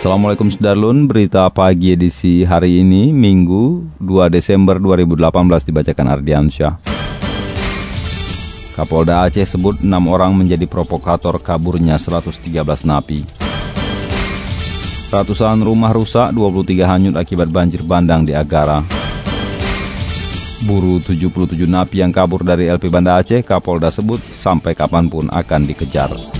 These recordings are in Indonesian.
Assalamualaikum Sudarlun, berita pagi edisi hari ini, Minggu 2 Desember 2018 dibacakan Ardiansyah. Kapolda Aceh sebut 6 orang menjadi provokator kaburnya 113 napi. Ratusan rumah rusak, 23 hanyut akibat banjir bandang di Agara. Buru 77 napi yang kabur dari LP Banda Aceh, Kapolda sebut sampai kapan pun akan dikejar.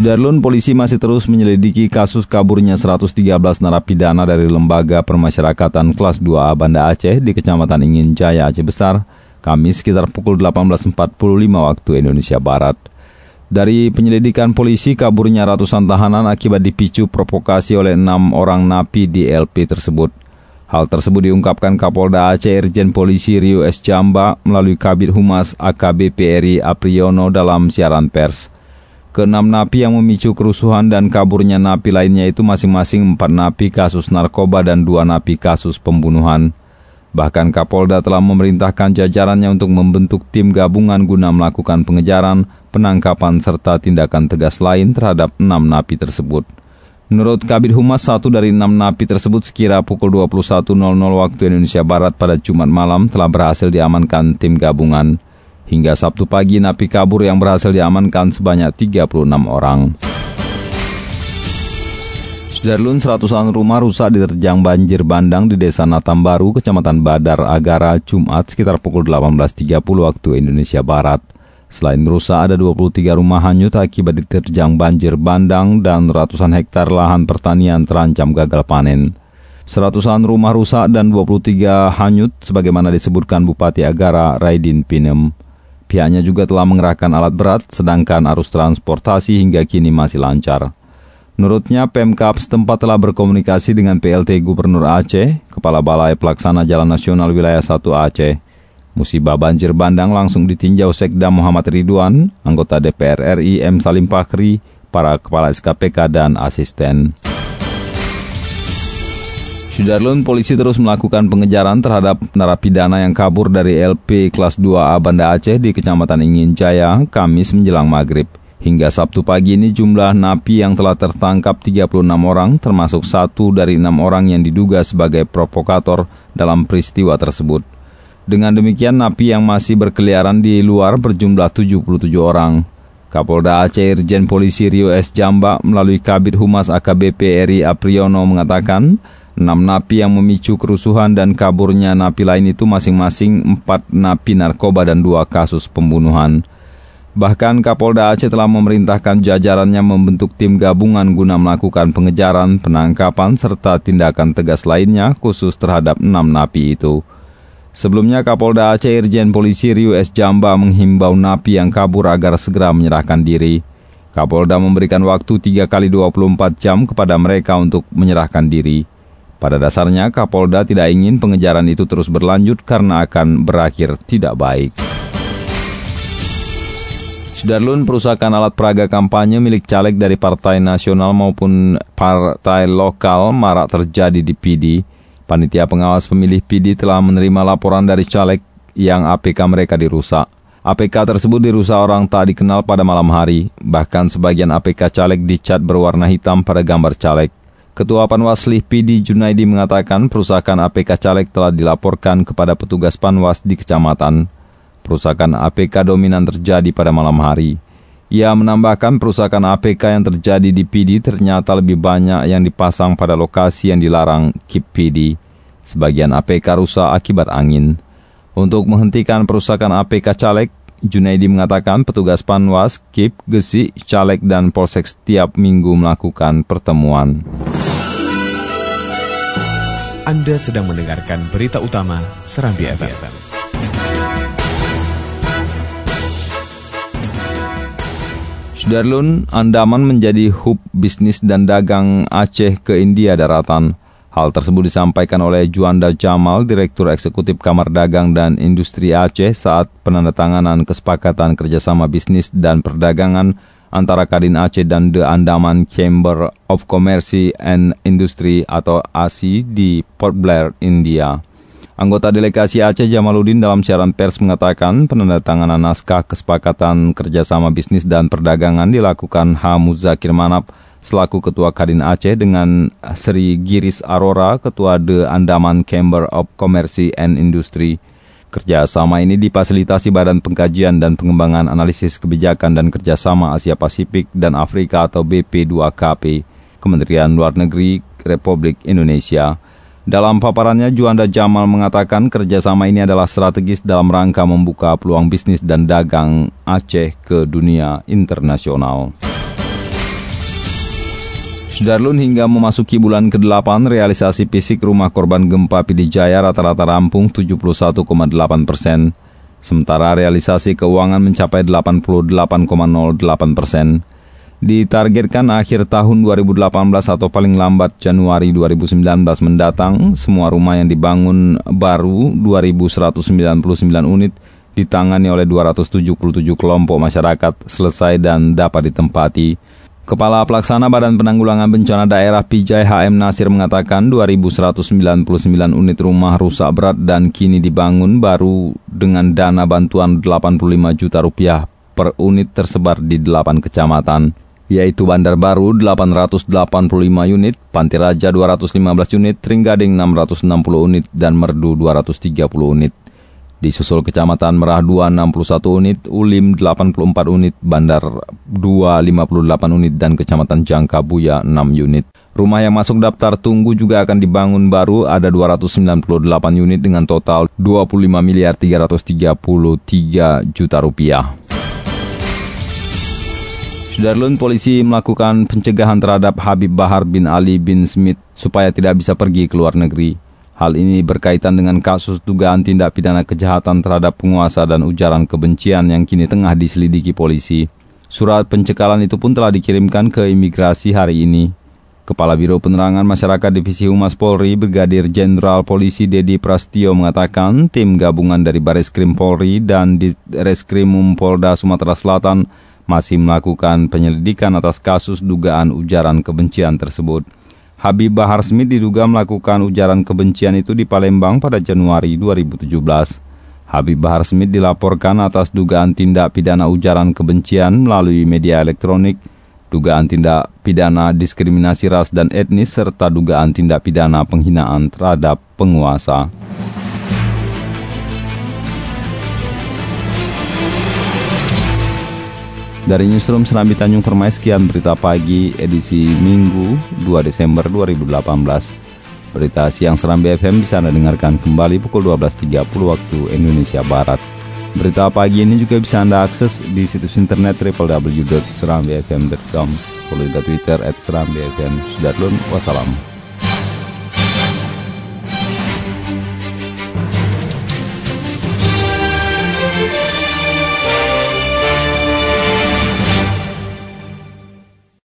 Sudarlun, polisi masih terus menyelidiki kasus kaburnya 113 narapidana dari Lembaga Permasyarakatan Kelas 2A Banda Aceh di Kecamatan Ingin Jaya, Aceh Besar, Kamis sekitar pukul 18.45 waktu Indonesia Barat. Dari penyelidikan polisi, kaburnya ratusan tahanan akibat dipicu provokasi oleh enam orang napi di LP tersebut. Hal tersebut diungkapkan Kapolda Aceh Irjen Polisi Rio S. Jamba melalui Kabit Humas AKBP RI Apriyono dalam siaran pers. Keenam napi yang memicu kerusuhan dan kaburnya napi lainnya itu masing-masing empat napi kasus narkoba dan dua napi kasus pembunuhan. Bahkan Kapolda telah memerintahkan jajarannya untuk membentuk tim gabungan guna melakukan pengejaran, penangkapan, serta tindakan tegas lain terhadap enam napi tersebut. Menurut Kabit Humas, satu dari enam napi tersebut sekira pukul 21.00 waktu Indonesia Barat pada Jumat malam telah berhasil diamankan tim gabungan. Hingga Sabtu pagi, napi kabur yang berhasil diamankan sebanyak 36 orang. Sudarlun seratusan rumah rusak diterjang banjir bandang di Desa Natambaru, Kecamatan Badar, Agara, Jumat sekitar pukul 18.30 waktu Indonesia Barat. Selain rusak, ada 23 rumah hanyut akibat diterjang banjir bandang dan ratusan hektar lahan pertanian terancam gagal panen. Seratusan rumah rusak dan 23 hanyut sebagaimana disebutkan Bupati Agara Raidin Pinem. Pihaknya juga telah mengerahkan alat berat, sedangkan arus transportasi hingga kini masih lancar. Menurutnya, Pemkap setempat telah berkomunikasi dengan PLT Gubernur Aceh, Kepala Balai Pelaksana Jalan Nasional Wilayah 1 Aceh. Musibah banjir bandang langsung ditinjau Sekda Muhammad Ridwan, anggota DPR RI M. Salim Pakri, para kepala SKPK dan asisten. Sudarlun, polisi terus melakukan pengejaran terhadap narapidana yang kabur dari LP kelas 2A Banda Aceh di Kecamatan Ingin Jaya, Kamis menjelang maghrib. Hingga Sabtu pagi ini jumlah napi yang telah tertangkap 36 orang, termasuk satu dari enam orang yang diduga sebagai provokator dalam peristiwa tersebut. Dengan demikian, napi yang masih berkeliaran di luar berjumlah 77 orang. Kapolda Aceh Irjen Polisi Rio S. Jamba melalui Kabit Humas AKBP RI Apriyono mengatakan, Enam napi yang memicu kerusuhan dan kaburnya napi lain itu masing-masing empat napi narkoba dan dua kasus pembunuhan. Bahkan Kapolda Aceh telah memerintahkan jajarannya membentuk tim gabungan guna melakukan pengejaran, penangkapan, serta tindakan tegas lainnya khusus terhadap enam napi itu. Sebelumnya Kapolda Aceh Irjen Polisi Rio S. Jamba menghimbau napi yang kabur agar segera menyerahkan diri. Kapolda memberikan waktu 3 kali 24 jam kepada mereka untuk menyerahkan diri. Pada dasarnya, Kapolda tidak ingin pengejaran itu terus berlanjut karena akan berakhir tidak baik. Sudarlun perusahaan alat peraga kampanye milik caleg dari partai nasional maupun partai lokal marak terjadi di PD. Panitia pengawas pemilih PD telah menerima laporan dari caleg yang APK mereka dirusak. APK tersebut dirusak orang tak dikenal pada malam hari. Bahkan sebagian APK caleg dicat berwarna hitam pada gambar caleg. Ketua Panwaslih PD Junaidi mengatakan perusahaan APK caleg telah dilaporkan kepada petugas Panwas di kecamatan. Perusahaan APK dominan terjadi pada malam hari. Ia menambahkan perusahaan APK yang terjadi di PD ternyata lebih banyak yang dipasang pada lokasi yang dilarang KIP PD. Sebagian APK rusak akibat angin. Untuk menghentikan perusahaan APK caleg, Junaidi mengatakan petugas Panwas, KIP, Gesi, Caleg, dan Polsek setiap minggu melakukan pertemuan. Anda sedang mendengarkan berita utama Serambi FM. Sudarlun, Andaman menjadi hub bisnis dan dagang Aceh ke India daratan. Hal tersebut disampaikan oleh Juanda Jamal, Direktur Eksekutif Kamar Dagang dan Industri Aceh saat penandatanganan kesepakatan kerjasama bisnis dan perdagangan antara Kadin Aceh dan The Andaman Chamber of Commerce and Industry atau ASI di Port Blair, India. Anggota delegasi Aceh Jamaluddin dalam siaran pers mengatakan penandatanganan naskah kesepakatan kerjasama bisnis dan perdagangan dilakukan H. Muzakir Manap selaku Ketua Kadin Aceh dengan Sri Giris Arora, Ketua The Andaman Chamber of Commerce and Industry. Kerjasama ini difasilitasi Badan Pengkajian dan Pengembangan Analisis Kebijakan dan Kerjasama Asia Pasifik dan Afrika atau BP2KP, Kementerian Luar Negeri Republik Indonesia. Dalam paparannya, Juanda Jamal mengatakan kerjasama ini adalah strategis dalam rangka membuka peluang bisnis dan dagang Aceh ke dunia internasional. Sudarlun hingga memasuki bulan ke-8, realisasi fisik rumah korban gempa Pidijaya rata-rata rampung 71,8 persen, sementara realisasi keuangan mencapai 88,08 persen. Ditargetkan akhir tahun 2018 atau paling lambat Januari 2019 mendatang, semua rumah yang dibangun baru 2.199 unit ditangani oleh 277 kelompok masyarakat selesai dan dapat ditempati. Kepala Pelaksana Badan Penanggulangan Bencana Daerah Pijai HM Nasir mengatakan 2.199 unit rumah rusak berat dan kini dibangun baru dengan dana bantuan 85 juta rupiah per unit tersebar di 8 kecamatan yaitu Bandar Baru 885 unit, Panti Raja 215 unit, Tringgading 660 unit, dan Merdu 230 unit. Disusul Kecamatan Merah 2 61 unit, Ulim 84 unit, Bandar 2 58 unit, dan Kecamatan Jangkabuya 6 unit. Rumah yang masuk daftar tunggu juga akan dibangun baru ada 298 unit dengan total 25 miliar 333 juta rupiah. Sudarlun polisi melakukan pencegahan terhadap Habib Bahar bin Ali bin Smith supaya tidak bisa pergi ke luar negeri. Hal ini berkaitan dengan kasus dugaan tindak pidana kejahatan terhadap penguasa dan ujaran kebencian yang kini tengah diselidiki polisi. Surat pencekalan itu pun telah dikirimkan ke imigrasi hari ini. Kepala Biro Penerangan Masyarakat Divisi Humas Polri, Brigadir Jenderal Polisi Dedi Prastio mengatakan tim gabungan dari Baris Krim Polri dan di Reskrimum Polda Sumatera Selatan masih melakukan penyelidikan atas kasus dugaan ujaran kebencian tersebut. Habib Bahar Smith diduga melakukan ujaran kebencian itu di Palembang pada Januari 2017. Habib Bahar Smith dilaporkan atas dugaan tindak pidana ujaran kebencian melalui media elektronik, dugaan tindak pidana diskriminasi ras dan etnis, serta dugaan tindak pidana penghinaan terhadap penguasa. Dari Newsroom Serambi Tanjung Permai, sekian berita pagi edisi Minggu 2 Desember 2018. Berita siang Serambi FM bisa Anda dengarkan kembali pukul 12.30 waktu Indonesia Barat. Berita pagi ini juga bisa Anda akses di situs internet www.serambifm.com. Follow juga Twitter at Serambi FM. Sudah.